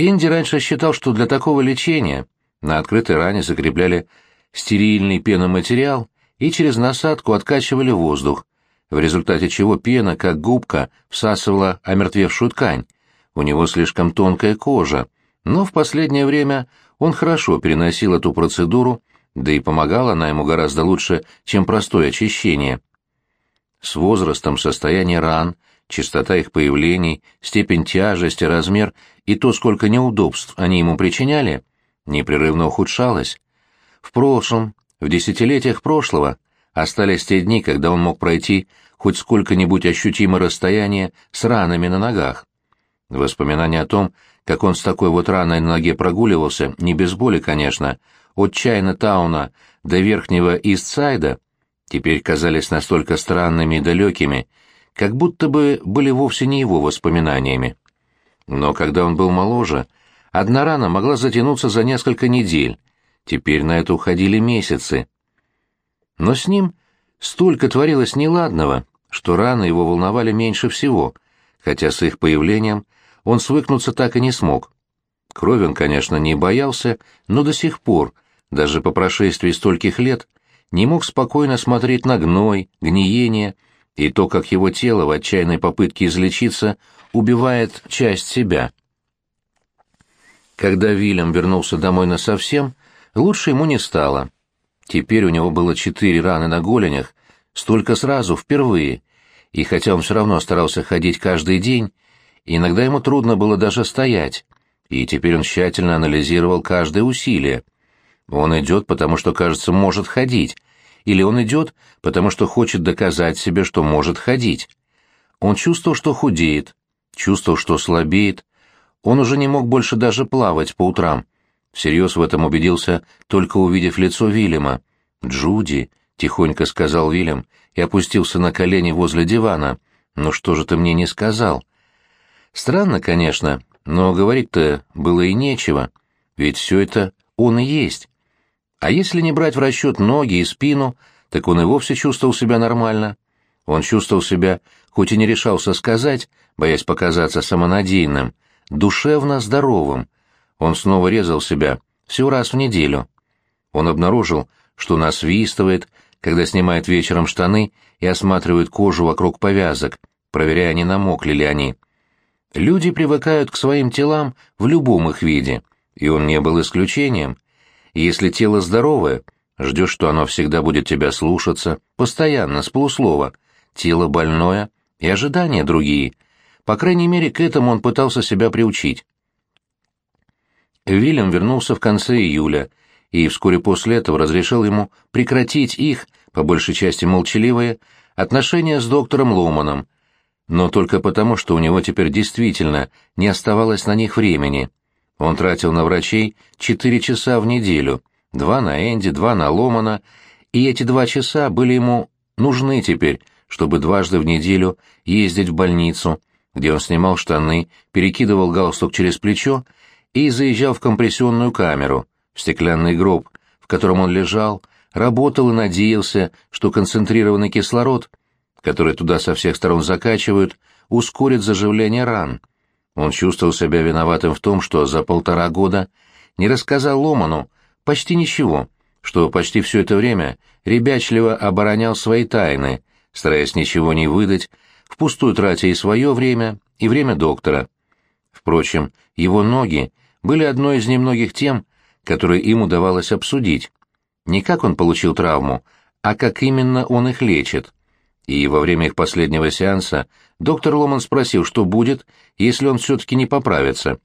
Энди раньше считал, что для такого лечения на открытой ране закрепляли стерильный пеноматериал и через насадку откачивали воздух, в результате чего пена, как губка, всасывала омертвевшую ткань. У него слишком тонкая кожа, но в последнее время он хорошо переносил эту процедуру, да и помогала она ему гораздо лучше, чем простое очищение. С возрастом состояние ран, частота их появлений, степень тяжести, размер и то, сколько неудобств они ему причиняли, непрерывно ухудшалось. В прошлом, в десятилетиях прошлого, остались те дни, когда он мог пройти хоть сколько-нибудь ощутимое расстояние с ранами на ногах. Воспоминания о том, как он с такой вот раной на ноге прогуливался, не без боли, конечно, от Чайна-тауна до верхнего Истсайда, теперь казались настолько странными и далекими, как будто бы были вовсе не его воспоминаниями. Но когда он был моложе, одна рана могла затянуться за несколько недель, теперь на это уходили месяцы. Но с ним столько творилось неладного, что раны его волновали меньше всего, хотя с их появлением он свыкнуться так и не смог. Крови он, конечно, не боялся, но до сих пор, даже по прошествии стольких лет, не мог спокойно смотреть на гной, гниение и то, как его тело в отчаянной попытке излечиться убивает часть себя. Когда Вильям вернулся домой насовсем, лучше ему не стало. Теперь у него было четыре раны на голенях, столько сразу, впервые, и хотя он все равно старался ходить каждый день, иногда ему трудно было даже стоять, и теперь он тщательно анализировал каждое усилие — он идет, потому что, кажется, может ходить, или он идет, потому что хочет доказать себе, что может ходить. Он чувствовал, что худеет, чувствовал, что слабеет. Он уже не мог больше даже плавать по утрам. Всерьез в этом убедился, только увидев лицо Вильяма. «Джуди», — тихонько сказал Вильям и опустился на колени возле дивана. «Ну что же ты мне не сказал?» Странно, конечно, но говорить-то было и нечего, ведь все это он и есть. А если не брать в расчет ноги и спину, так он и вовсе чувствовал себя нормально. Он чувствовал себя, хоть и не решался сказать, боясь показаться самонадеянным, душевно здоровым. Он снова резал себя, всего раз в неделю. Он обнаружил, что насвистывает, когда снимает вечером штаны и осматривает кожу вокруг повязок, проверяя, не намокли ли они. Люди привыкают к своим телам в любом их виде, и он не был исключением. Если тело здоровое, ждешь, что оно всегда будет тебя слушаться, постоянно, с полуслова. Тело больное и ожидания другие. По крайней мере, к этому он пытался себя приучить. Вильям вернулся в конце июля, и вскоре после этого разрешил ему прекратить их, по большей части молчаливые, отношения с доктором Ломаном, но только потому, что у него теперь действительно не оставалось на них времени. Он тратил на врачей четыре часа в неделю, два на Энди, два на Ломана, и эти два часа были ему нужны теперь, чтобы дважды в неделю ездить в больницу, где он снимал штаны, перекидывал галстук через плечо и заезжал в компрессионную камеру, в стеклянный гроб, в котором он лежал, работал и надеялся, что концентрированный кислород, который туда со всех сторон закачивают, ускорит заживление ран. Он чувствовал себя виноватым в том, что за полтора года не рассказал Ломану почти ничего, что почти все это время ребячливо оборонял свои тайны, стараясь ничего не выдать, впустую тратя и свое время, и время доктора. Впрочем, его ноги были одной из немногих тем, которые им удавалось обсудить. Не как он получил травму, а как именно он их лечит и во время их последнего сеанса доктор Ломан спросил, что будет, если он все-таки не поправится.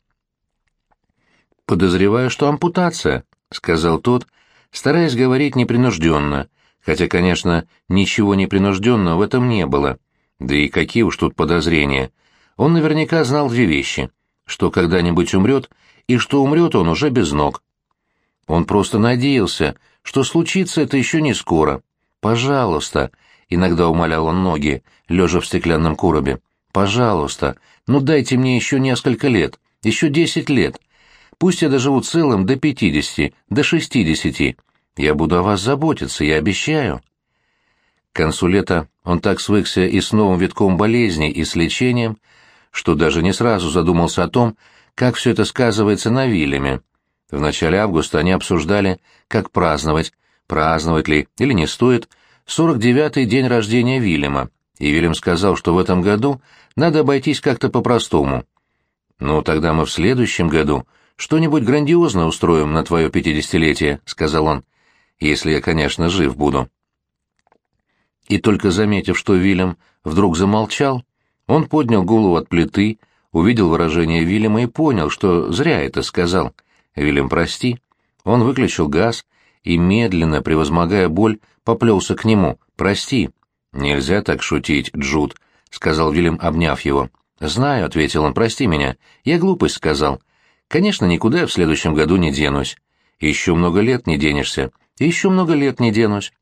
«Подозреваю, что ампутация», — сказал тот, стараясь говорить непринужденно, хотя, конечно, ничего непринужденного в этом не было. Да и какие уж тут подозрения. Он наверняка знал две вещи, что когда-нибудь умрет, и что умрет он уже без ног. Он просто надеялся, что случится это еще не скоро. «Пожалуйста», Иногда умолял он ноги, лежа в стеклянном коробе. «Пожалуйста, ну дайте мне еще несколько лет, еще десять лет. Пусть я доживу целым до пятидесяти, до шестидесяти. Я буду о вас заботиться, я обещаю». К концу лета он так свыкся и с новым витком болезней, и с лечением, что даже не сразу задумался о том, как все это сказывается на Вильяме. В начале августа они обсуждали, как праздновать, праздновать ли или не стоит, 49-й день рождения Вильяма, и Вильям сказал, что в этом году надо обойтись как-то по-простому. «Ну, тогда мы в следующем году что-нибудь грандиозное устроим на твое пятидесятилетие», — сказал он, — «если я, конечно, жив буду». И только заметив, что Вильям вдруг замолчал, он поднял голову от плиты, увидел выражение Вильяма и понял, что зря это сказал. «Вильям, прости». Он выключил газ и, медленно, превозмогая боль, поплелся к нему. «Прости». «Нельзя так шутить, Джуд», — сказал Вильям, обняв его. «Знаю», — ответил он, — «прости меня. Я глупость сказал. Конечно, никуда я в следующем году не денусь. Еще много лет не денешься. Еще много лет не денусь».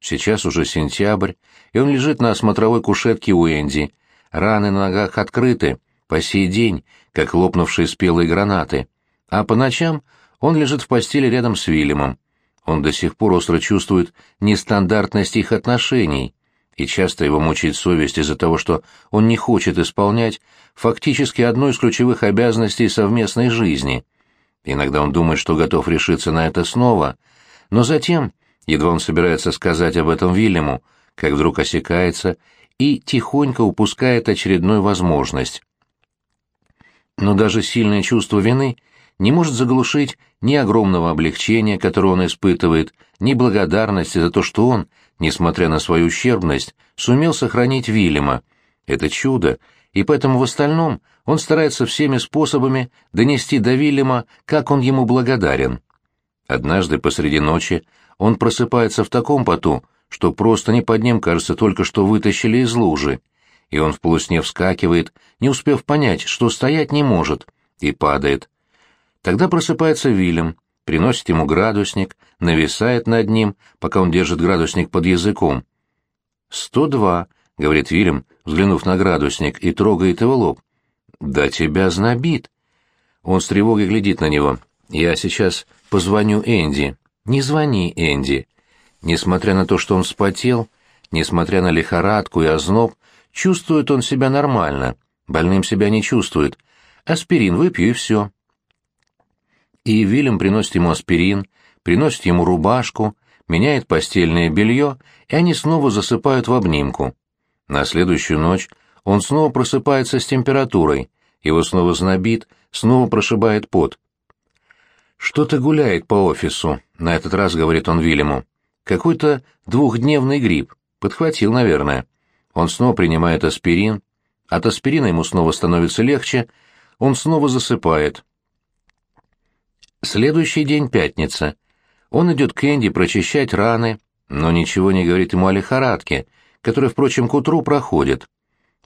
Сейчас уже сентябрь, и он лежит на осмотровой кушетке у Энди. Раны на ногах открыты, по сей день, как лопнувшие спелые гранаты. А по ночам он лежит в постели рядом с Вильямом. Он до сих пор остро чувствует нестандартность их отношений, и часто его мучает совесть из-за того, что он не хочет исполнять фактически одну из ключевых обязанностей совместной жизни. Иногда он думает, что готов решиться на это снова, но затем, едва он собирается сказать об этом Вильяму, как вдруг осекается и тихонько упускает очередную возможность. Но даже сильное чувство вины не может заглушить ни огромного облегчения, которое он испытывает, ни благодарности за то, что он, несмотря на свою ущербность, сумел сохранить Вильяма. Это чудо, и поэтому в остальном он старается всеми способами донести до Вильяма, как он ему благодарен. Однажды посреди ночи он просыпается в таком поту, что просто не под ним, кажется, только что вытащили из лужи, и он в полусне вскакивает, не успев понять, что стоять не может, и падает. Тогда просыпается Вильям, приносит ему градусник, нависает над ним, пока он держит градусник под языком. «Сто два», — говорит Вильям, взглянув на градусник, и трогает его лоб. «Да тебя знобит». Он с тревогой глядит на него. «Я сейчас позвоню Энди». «Не звони, Энди». Несмотря на то, что он вспотел, несмотря на лихорадку и озноб, чувствует он себя нормально, больным себя не чувствует. Аспирин выпью и все и Вильям приносит ему аспирин, приносит ему рубашку, меняет постельное белье, и они снова засыпают в обнимку. На следующую ночь он снова просыпается с температурой, его снова знобит, снова прошибает пот. «Что-то гуляет по офису», — на этот раз говорит он Вильяму. «Какой-то двухдневный грипп. Подхватил, наверное». Он снова принимает аспирин. От аспирина ему снова становится легче. Он снова засыпает. Следующий день пятница. Он идет к Энди прочищать раны, но ничего не говорит ему о лихорадке, которая, впрочем, к утру проходит.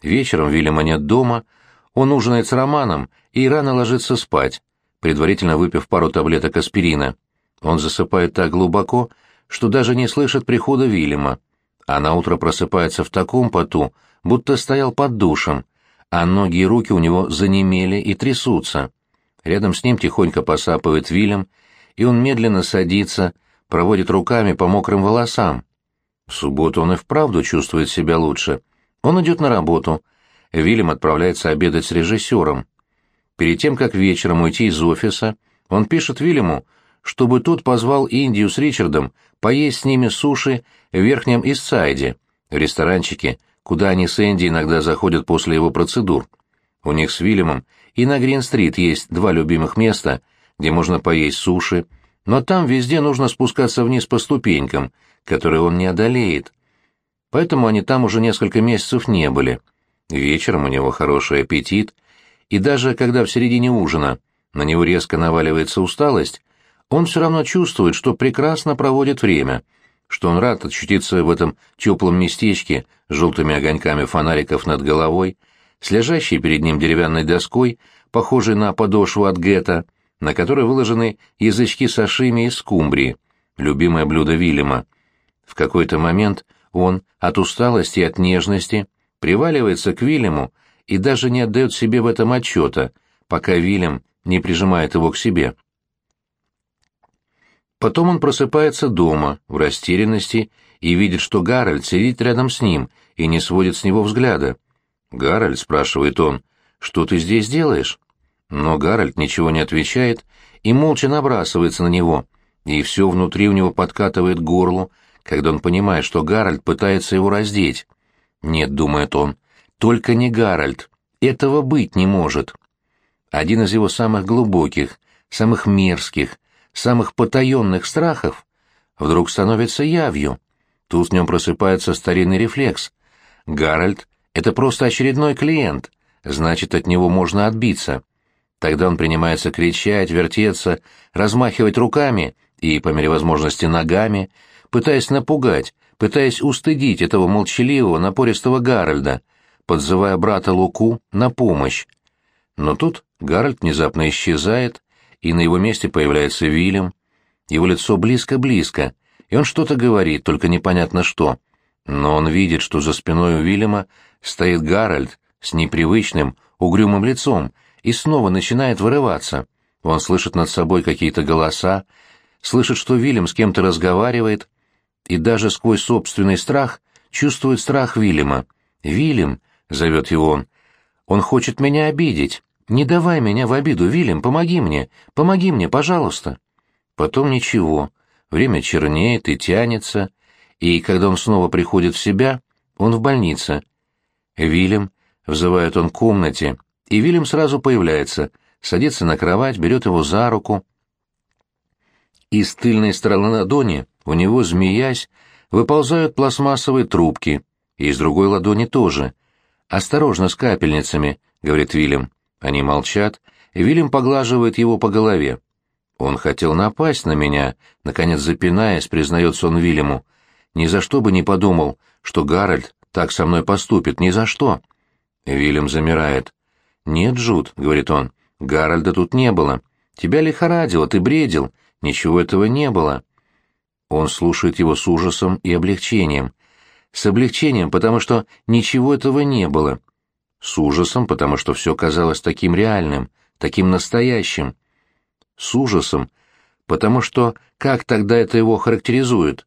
Вечером Вильяма нет дома, он ужинает с Романом и рано ложится спать, предварительно выпив пару таблеток аспирина. Он засыпает так глубоко, что даже не слышит прихода Вильяма, а на утро просыпается в таком поту, будто стоял под душем, а ноги и руки у него занемели и трясутся. Рядом с ним тихонько посапывает Вильям, и он медленно садится, проводит руками по мокрым волосам. В субботу он и вправду чувствует себя лучше. Он идет на работу. Вильям отправляется обедать с режиссером. Перед тем, как вечером уйти из офиса, он пишет Вильяму, чтобы тот позвал Индию с Ричардом поесть с ними суши в Верхнем Иссайде, в ресторанчике, куда они с Энди иногда заходят после его процедур. У них с Вильямом и на Грин-стрит есть два любимых места, где можно поесть суши, но там везде нужно спускаться вниз по ступенькам, которые он не одолеет. Поэтому они там уже несколько месяцев не были. Вечером у него хороший аппетит, и даже когда в середине ужина на него резко наваливается усталость, он все равно чувствует, что прекрасно проводит время, что он рад очутиться в этом теплом местечке с желтыми огоньками фонариков над головой, с лежащей перед ним деревянной доской, похожей на подошву от гетто, на которой выложены язычки сашими из скумбрии, любимое блюдо Вильяма. В какой-то момент он, от усталости и от нежности, приваливается к Вильяму и даже не отдает себе в этом отчета, пока Вильям не прижимает его к себе. Потом он просыпается дома, в растерянности, и видит, что Гарольд сидит рядом с ним и не сводит с него взгляда. «Гарольд», — спрашивает он, — «что ты здесь делаешь?» Но Гарольд ничего не отвечает и молча набрасывается на него, и все внутри у него подкатывает к горлу, когда он понимает, что Гарольд пытается его раздеть. «Нет», — думает он, — «только не Гарольд. Этого быть не может». Один из его самых глубоких, самых мерзких, самых потаенных страхов вдруг становится явью. Тут в нем просыпается старинный рефлекс. Гарольд — это просто очередной клиент, значит, от него можно отбиться. Тогда он принимается кричать, вертеться, размахивать руками и, по мере возможности, ногами, пытаясь напугать, пытаясь устыдить этого молчаливого, напористого Гарольда, подзывая брата Луку на помощь. Но тут Гарольд внезапно исчезает, и на его месте появляется Вильям. Его лицо близко-близко, и он что-то говорит, только непонятно что. Но он видит, что за спиной у Вильяма стоит Гарольд с непривычным, угрюмым лицом, и снова начинает вырываться. Он слышит над собой какие-то голоса, слышит, что Вильям с кем-то разговаривает, и даже сквозь собственный страх чувствует страх Вильяма. «Вильям», — зовет его он, — «он хочет меня обидеть. Не давай меня в обиду, Вильям, помоги мне, помоги мне, пожалуйста». Потом ничего, время чернеет и тянется, и когда он снова приходит в себя, он в больнице. «Вильям», — взывает он в комнате, и Вильям сразу появляется, садится на кровать, берет его за руку. Из тыльной стороны ладони у него, змеясь, выползают пластмассовые трубки, и из другой ладони тоже. «Осторожно с капельницами», — говорит Вильям. Они молчат, и Вильям поглаживает его по голове. «Он хотел напасть на меня», — наконец запинаясь, признается он Вильяму. «Ни за что бы не подумал, что Гарольд так со мной поступит, ни за что». Вильям замирает. «Нет, Джуд», — говорит он, — «Гарольда тут не было. Тебя лихорадило, ты бредил. Ничего этого не было». Он слушает его с ужасом и облегчением. С облегчением, потому что ничего этого не было. С ужасом, потому что все казалось таким реальным, таким настоящим. С ужасом, потому что как тогда это его характеризует?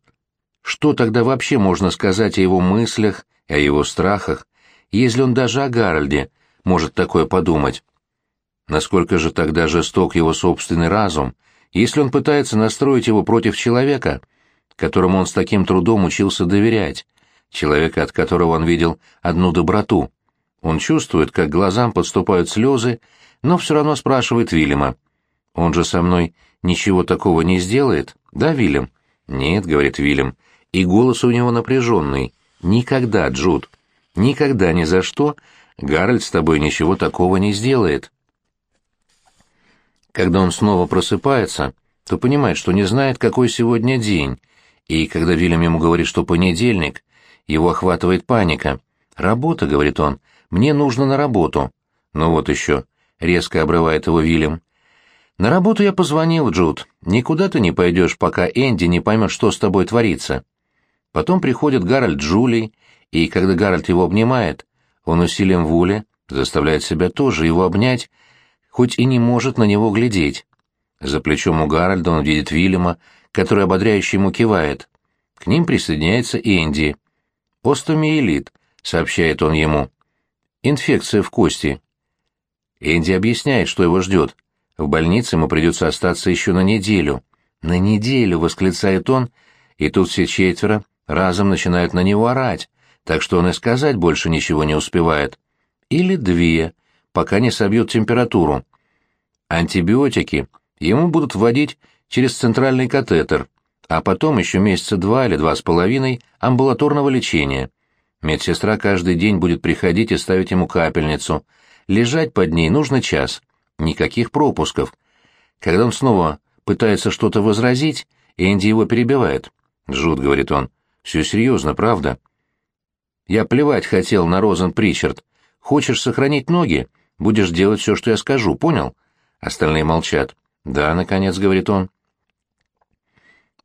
Что тогда вообще можно сказать о его мыслях, о его страхах, если он даже о Гарольде может такое подумать? Насколько же тогда жесток его собственный разум, если он пытается настроить его против человека, которому он с таким трудом учился доверять, человека, от которого он видел одну доброту? Он чувствует, как глазам подступают слезы, но все равно спрашивает Вильяма. «Он же со мной ничего такого не сделает, да, Вильям?» «Нет», — говорит Вильям, и голос у него напряженный. «Никогда, Джуд, никогда ни за что Гарольд с тобой ничего такого не сделает». Когда он снова просыпается, то понимает, что не знает, какой сегодня день, и когда Вильям ему говорит, что понедельник, его охватывает паника. «Работа», — говорит он, — «мне нужно на работу». «Ну вот еще», — резко обрывает его Вильям. «На работу я позвонил, Джуд. Никуда ты не пойдешь, пока Энди не поймет, что с тобой творится». Потом приходит Гарольд с Джулией, и когда Гарольд его обнимает, он усилием воли заставляет себя тоже его обнять, хоть и не может на него глядеть. За плечом у Гарольда он видит Вильяма, который ободряюще ему кивает. К ним присоединяется Энди. «Остомиелит», — сообщает он ему. «Инфекция в кости». Энди объясняет, что его ждет. В больнице ему придется остаться еще на неделю. «На неделю!» — восклицает он, и тут все четверо разом начинают на него орать, так что он и сказать больше ничего не успевает. Или две, пока не собьют температуру. Антибиотики ему будут вводить через центральный катетер, а потом еще месяца два или два с половиной амбулаторного лечения. Медсестра каждый день будет приходить и ставить ему капельницу. Лежать под ней нужно час. Никаких пропусков. Когда он снова пытается что-то возразить, Энди его перебивает. «Жут», — говорит он, — «все серьезно, правда?» «Я плевать хотел на Розен Причард. Хочешь сохранить ноги? Будешь делать все, что я скажу, понял?» Остальные молчат. «Да», — наконец говорит он.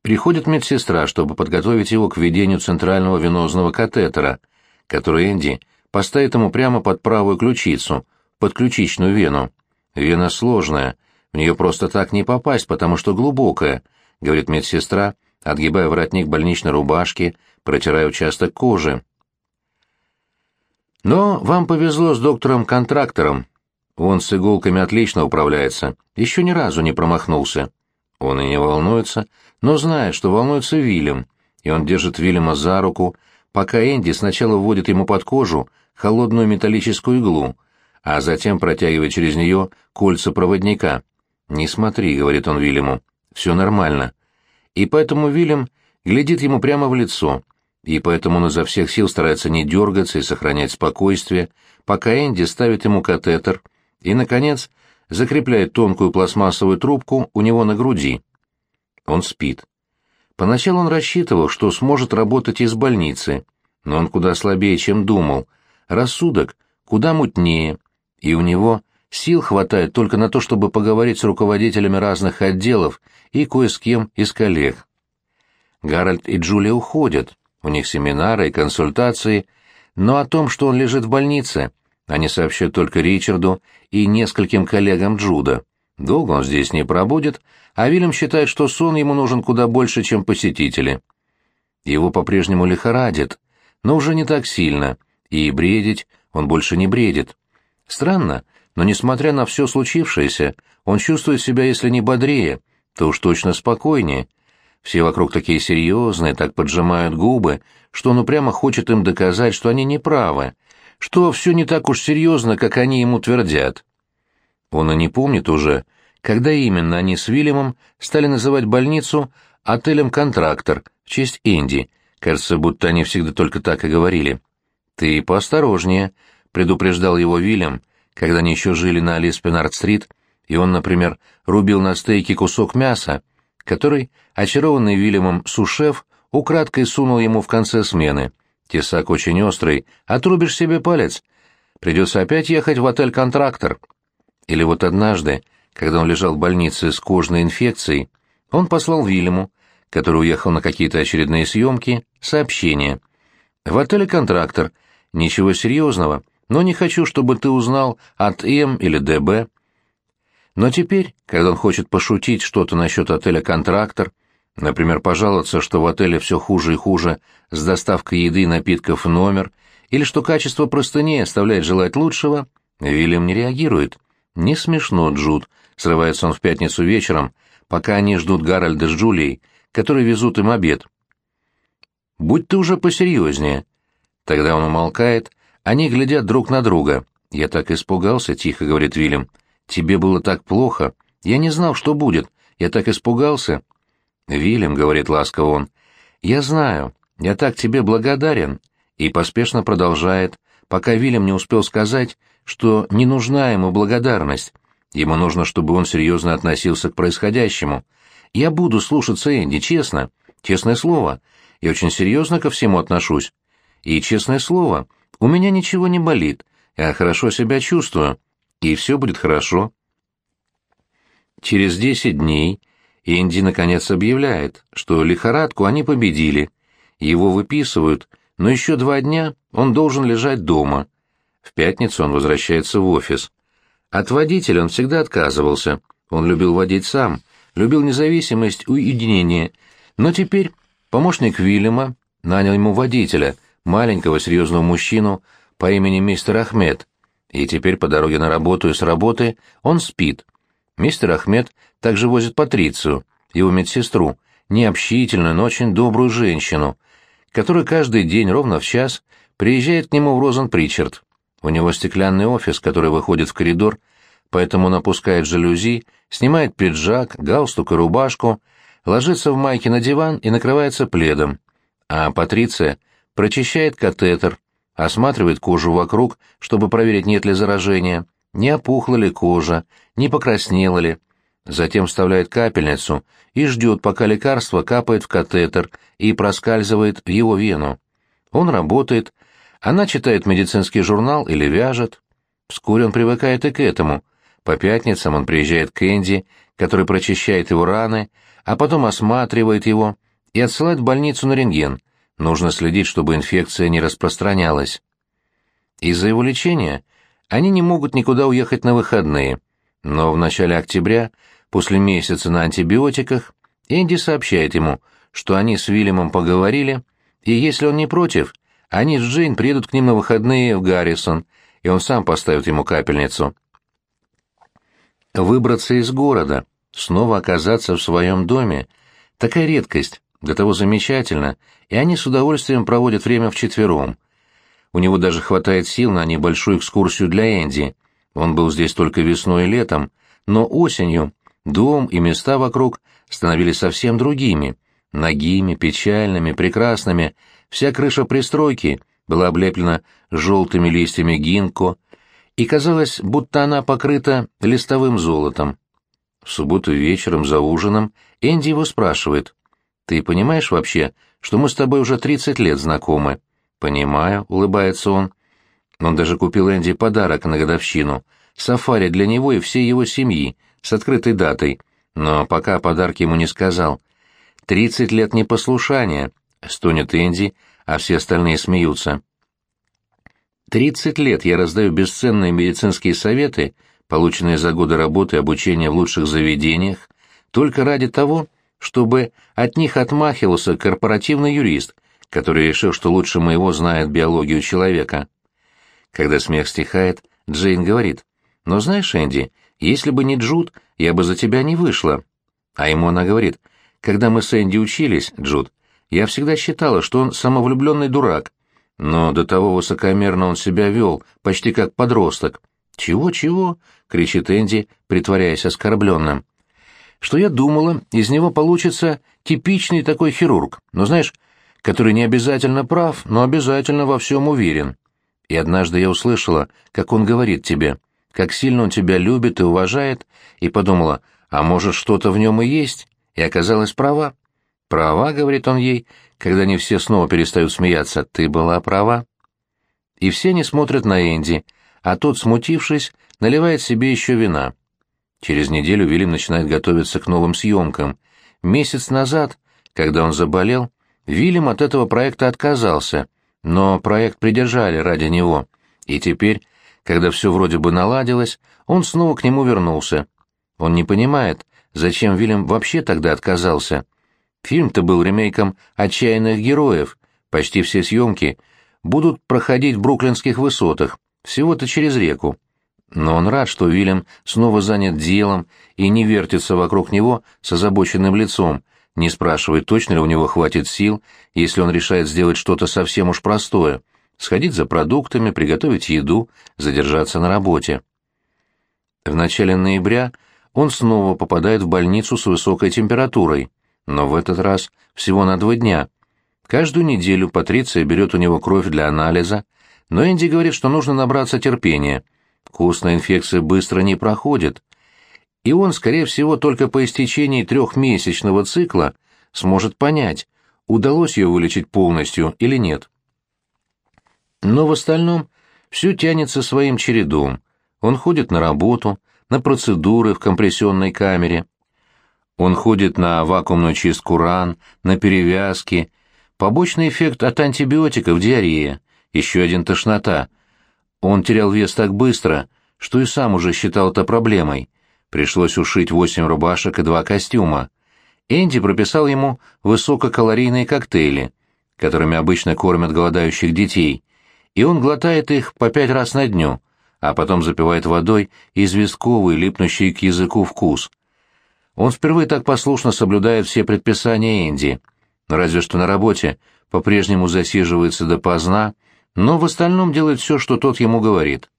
Приходит медсестра, чтобы подготовить его к введению центрального венозного катетера, который Энди поставит ему прямо под правую ключицу, под ключичную вену. Вена сложная, в нее просто так не попасть, потому что глубокая, — говорит медсестра, отгибая воротник больничной рубашки, протирая участок кожи. Но вам повезло с доктором-контрактором. Он с иголками отлично управляется, еще ни разу не промахнулся. Он и не волнуется, но знает, что волнуется Вильям, и он держит Вильяма за руку, пока Энди сначала вводит ему под кожу холодную металлическую иглу, а затем протягивает через нее кольца проводника. «Не смотри», — говорит он Вильяму, — «все нормально». И поэтому Вильям глядит ему прямо в лицо, и поэтому он изо всех сил старается не дергаться и сохранять спокойствие, пока Энди ставит ему катетер и, наконец, закрепляет тонкую пластмассовую трубку у него на груди. Он спит. Поначалу он рассчитывал, что сможет работать из больницы, но он куда слабее, чем думал. Рассудок куда мутнее, и у него сил хватает только на то, чтобы поговорить с руководителями разных отделов и кое с кем из коллег. Гарольд и Джулия уходят, у них семинары и консультации, но о том, что он лежит в больнице, они сообщают только Ричарду и нескольким коллегам Джуда. Долго он здесь не пробудет, а Вильям считает, что сон ему нужен куда больше, чем посетители. Его по-прежнему лихорадит, но уже не так сильно, и бредить он больше не бредит. Странно, но несмотря на все случившееся, он чувствует себя, если не бодрее, то уж точно спокойнее. Все вокруг такие серьезные, так поджимают губы, что он упрямо хочет им доказать, что они неправы, что все не так уж серьезно, как они ему твердят. Он и не помнит уже, когда именно они с Вильямом стали называть больницу отелем «Контрактор» в честь Энди. Кажется, будто они всегда только так и говорили. «Ты поосторожнее», — предупреждал его Вильям, когда они еще жили на Алиспенард-стрит, и он, например, рубил на стейке кусок мяса, который, очарованный Вильямом сушеф, украдкой сунул ему в конце смены. Тесак очень острый, отрубишь себе палец. Придется опять ехать в отель «Контрактор». Или вот однажды, когда он лежал в больнице с кожной инфекцией, он послал Вильяму, который уехал на какие-то очередные съемки, сообщение. «В отеле «Контрактор». Ничего серьезного, но не хочу, чтобы ты узнал от М или ДБ. Но теперь, когда он хочет пошутить что-то насчет отеля «Контрактор», например, пожаловаться, что в отеле все хуже и хуже с доставкой еды и напитков в номер, или что качество простыней оставляет желать лучшего, Вильям не реагирует. «Не смешно, Джуд», — срывается он в пятницу вечером, пока они ждут Гарольда с Джулией, которые везут им обед. «Будь ты уже посерьезнее». Тогда он умолкает, они глядят друг на друга. «Я так испугался», — тихо говорит Вильям. «Тебе было так плохо. Я не знал, что будет. Я так испугался». «Вильям», — говорит ласково он, — «я знаю. Я так тебе благодарен». И поспешно продолжает, пока Вильям не успел сказать, что не нужна ему благодарность. Ему нужно, чтобы он серьезно относился к происходящему. Я буду слушаться Энди, честно. Честное слово. Я очень серьезно ко всему отношусь. И, честное слово, у меня ничего не болит. Я хорошо себя чувствую. И все будет хорошо. Через десять дней Энди наконец объявляет, что лихорадку они победили. Его выписывают, но еще два дня он должен лежать дома. В пятницу он возвращается в офис. От водителя он всегда отказывался. Он любил водить сам, любил независимость, уединение. Но теперь помощник Вильяма нанял ему водителя, маленького серьезного мужчину по имени мистер Ахмед. И теперь по дороге на работу и с работы он спит. Мистер Ахмед также возит Патрицию, его медсестру, необщительную, но очень добрую женщину, которая каждый день ровно в час приезжает к нему в Розен-Причард. У него стеклянный офис, который выходит в коридор, поэтому он опускает жалюзи, снимает пиджак, галстук и рубашку, ложится в майке на диван и накрывается пледом. А Патриция прочищает катетер, осматривает кожу вокруг, чтобы проверить, нет ли заражения, не опухла ли кожа, не покраснела ли. Затем вставляет капельницу и ждет, пока лекарство капает в катетер и проскальзывает в его вену. Он работает, она читает медицинский журнал или вяжет. Вскоре он привыкает и к этому. По пятницам он приезжает к Энди, который прочищает его раны, а потом осматривает его и отсылает в больницу на рентген. Нужно следить, чтобы инфекция не распространялась. Из-за его лечения они не могут никуда уехать на выходные, но в начале октября, после месяца на антибиотиках, Энди сообщает ему, что они с Вильямом поговорили, и если он не против — они с Джейн приедут к ним на выходные в Гаррисон, и он сам поставит ему капельницу. Выбраться из города, снова оказаться в своем доме — такая редкость, для того замечательно, и они с удовольствием проводят время вчетвером. У него даже хватает сил на небольшую экскурсию для Энди. Он был здесь только весной и летом, но осенью дом и места вокруг становились совсем другими, нагими, печальными, прекрасными. Вся крыша пристройки была облеплена желтыми листьями гинко, и казалось, будто она покрыта листовым золотом. В субботу вечером за ужином Энди его спрашивает, «Ты понимаешь вообще, что мы с тобой уже 30 лет знакомы?» «Понимаю», — улыбается он. Он даже купил Энди подарок на годовщину — сафари для него и всей его семьи, с открытой датой, но пока подарки ему не сказал. «Тридцать лет непослушания», — стонет Энди, а все остальные смеются. «Тридцать лет я раздаю бесценные медицинские советы, полученные за годы работы и обучения в лучших заведениях, только ради того, чтобы от них отмахивался корпоративный юрист, который решил, что лучше моего знает биологию человека. Когда смех стихает, Джейн говорит, «Но знаешь, Энди, если бы не Джуд, я бы за тебя не вышла». А ему она говорит, «Когда мы с Энди учились, Джуд, я всегда считала, что он самовлюбленный дурак, но до того высокомерно он себя вел, почти как подросток». «Чего-чего?» — кричит Энди, притворяясь оскорбленным. «Что я думала, из него получится типичный такой хирург, но знаешь, который не обязательно прав, но обязательно во всем уверен. И однажды я услышала, как он говорит тебе, как сильно он тебя любит и уважает, и подумала, а может, что-то в нем и есть, и оказалась права. «Права», — говорит он ей, когда не все снова перестают смеяться, — «ты была права». И все не смотрят на Энди, а тот, смутившись, наливает себе еще вина. Через неделю Вильям начинает готовиться к новым съемкам. Месяц назад, когда он заболел, Вильям от этого проекта отказался, но проект придержали ради него, и теперь, когда все вроде бы наладилось, он снова к нему вернулся. Он не понимает, зачем Вильям вообще тогда отказался. Фильм-то был ремейком «Отчаянных героев», почти все съемки будут проходить в бруклинских высотах, всего-то через реку. Но он рад, что Вильям снова занят делом и не вертится вокруг него с озабоченным лицом, не спрашивает, точно ли у него хватит сил, если он решает сделать что-то совсем уж простое, сходить за продуктами, приготовить еду, задержаться на работе. В начале ноября он снова попадает в больницу с высокой температурой, но в этот раз всего на два дня. Каждую неделю Патриция берет у него кровь для анализа, но Энди говорит, что нужно набраться терпения. Костная инфекция быстро не проходит, и он, скорее всего, только по истечении трехмесячного цикла сможет понять, удалось ее вылечить полностью или нет. Но в остальном все тянется своим чередом. Он ходит на работу, на процедуры в компрессионной камере. Он ходит на вакуумную чистку ран, на перевязки. Побочный эффект от антибиотиков – диарея, еще один тошнота. Он терял вес так быстро, что и сам уже считал это проблемой – Пришлось ушить восемь рубашек и два костюма. Энди прописал ему высококалорийные коктейли, которыми обычно кормят голодающих детей, и он глотает их по пять раз на дню, а потом запивает водой известковый, липнущий к языку вкус. Он впервые так послушно соблюдает все предписания Энди, разве что на работе по-прежнему засиживается допоздна, но в остальном делает все, что тот ему говорит.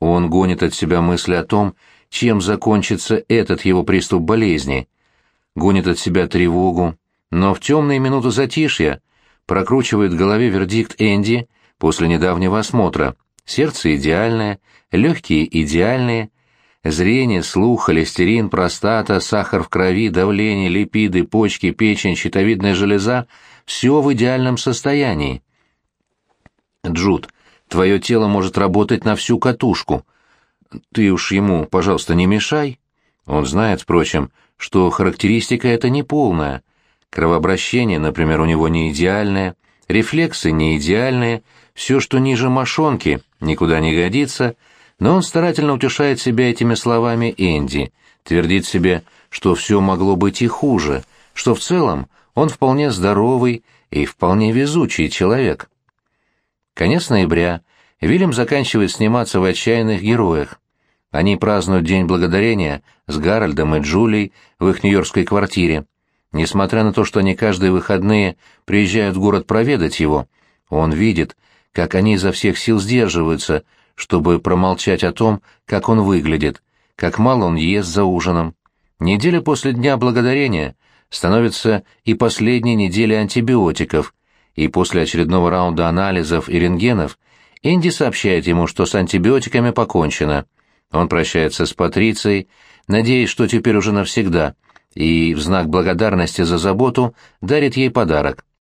Он гонит от себя мысли о том, чем закончится этот его приступ болезни. Гонит от себя тревогу, но в темные минуты затишья прокручивает в голове вердикт Энди после недавнего осмотра. Сердце идеальное, легкие идеальные, зрение, слух, холестерин, простата, сахар в крови, давление, липиды, почки, печень, щитовидная железа – все в идеальном состоянии. Джуд, твое тело может работать на всю катушку – ты уж ему, пожалуйста, не мешай. Он знает, впрочем, что характеристика эта не полная. Кровообращение, например, у него не идеальное, рефлексы не идеальные, все, что ниже мошонки, никуда не годится, но он старательно утешает себя этими словами Энди, твердит себе, что все могло быть и хуже, что в целом он вполне здоровый и вполне везучий человек. Конец ноября. Вильям заканчивает сниматься в «Отчаянных героях». Они празднуют День Благодарения с Гарольдом и Джулией в их нью-йоркской квартире. Несмотря на то, что они каждые выходные приезжают в город проведать его, он видит, как они изо всех сил сдерживаются, чтобы промолчать о том, как он выглядит, как мало он ест за ужином. Неделя после Дня Благодарения становится и последней неделей антибиотиков, и после очередного раунда анализов и рентгенов Энди сообщает ему, что с антибиотиками покончено. Он прощается с Патрицией, надеясь, что теперь уже навсегда, и в знак благодарности за заботу дарит ей подарок.